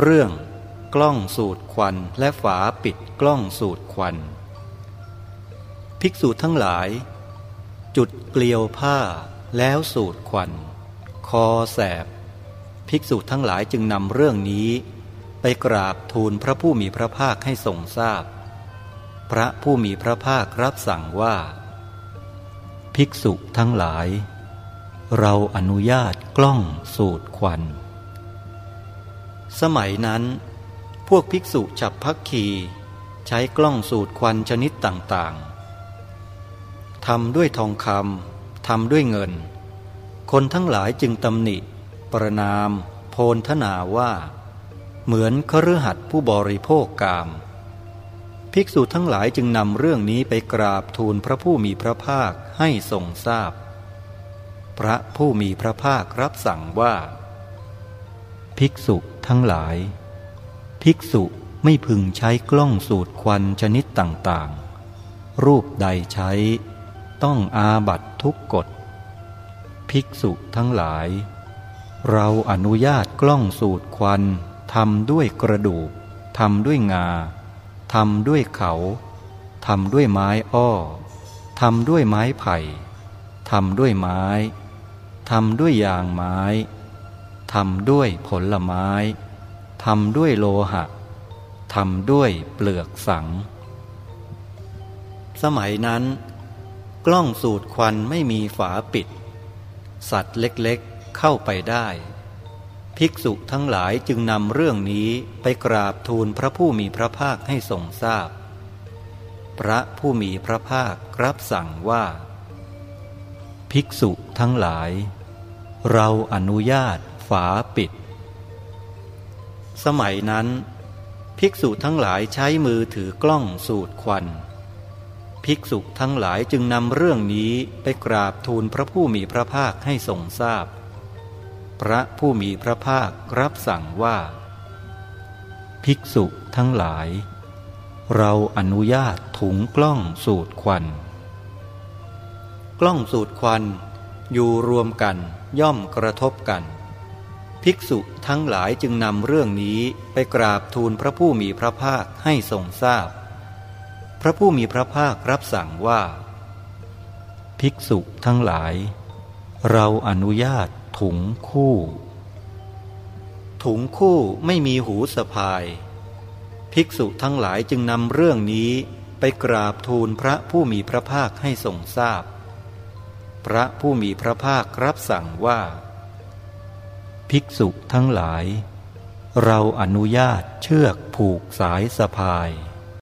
เรื่องกล้องสูตรควันและฝาปิดกล้องสูตรควัน ภิกษุทั้งหลาย จุดเกลียวผ้าแล้วสูตรควัน คอแสบ ภิกษุทั้งหลายจึงนำเรื่องนี้ ไปกราบทูลพระผู้มีพระภาคให้ทรงทราบพพระผู้มีพระภาครับสั่งว่า ภิกษุทั้งหลาย เราอนุญาตกล้องสูตรควัน สมัยนั้น พวกภิกษุฉับพักคีใช้กล้องสูตรควันชนิดต่างๆทำด้วยทองคำทำด้วยเงิน คนทั้งหลายจึงตำหนิ ประนาม โพลทนาว่า เหมือนคฤหัสถ์ผู้บริโภคกาม ภิกษุทั้งหลายจึงนำเรื่องนี้ไปกราบทูลพระผู้มีพระภาคให้ทรงทราบพพระผู้มีพระภาครับสั่งว่า ภิกษุทั้งหลาย ภิกษุไม่พึงใช้กล้องสูตรควันชนิดต่างๆ รูปใดใช้ ต้องอาบัตทุกกฎ ภิกษุทั้งหลาย เราอนุญาตกล้องสูตรควันทำด้วยกระดูกทำด้วยงาทำด้วยเขาทำด้วยไม้อ้อทำด้วยไม้ไผ่ทำด้วยไม้ทำด้วยยางไม้ ทำด้วยผลไม้ทำด้วยโลหะทำด้วยเปลือกสัง สมัยนั้น กล้องสูตรควันไม่มีฝาปิด สัตว์เล็กๆเข้าไปได้ ภิกษุทั้งหลายจึงนำเรื่องนี้ไปกราบทูลพระผู้มีพระภาคให้ทรงทราบพพระผู้มีพระภาครับสั่งว่า ภิกษุทั้งหลาย เราอนุญาตาปิด สมัยนั้น ภิกษุทั้งหลายใช้มือถือกล้องสูตรควัน ภิกษุทั้งหลายจึงนำเรื่องนี้ไปกราบทูลพระผู้มีพระภาคให้ทรงทราบพพระผู้มีพระภาครับสั่งว่า ภิกษุทั้งหลาย เราอนุญาตถุงกล้องสูตรควัน กล้องสูตรควันอยู่รวมกันย่อมกระทบกัน ภิกษุทั้งหลายจึงนำเรื่องนี้ไปกราบทูลพระผู้มีพระภาคให้ทรงทราบพพระผู้มีพระภาครับสั่งว่า ภิกษุทั้งหลาย เราอนุญาตถุงคู่ ถุงคู่ไม่มีหูสะพาย ภิกษุทั้งหลายจึงนำเรื่องนี้ไปกราบทูลพระผู้มีพระภาคให้ทรงทราบพพระผู้มีพระภาครับสั่งว่า ภิกษุทั้งหลาย เราอนุญาตเชือกผูกสายสะพาย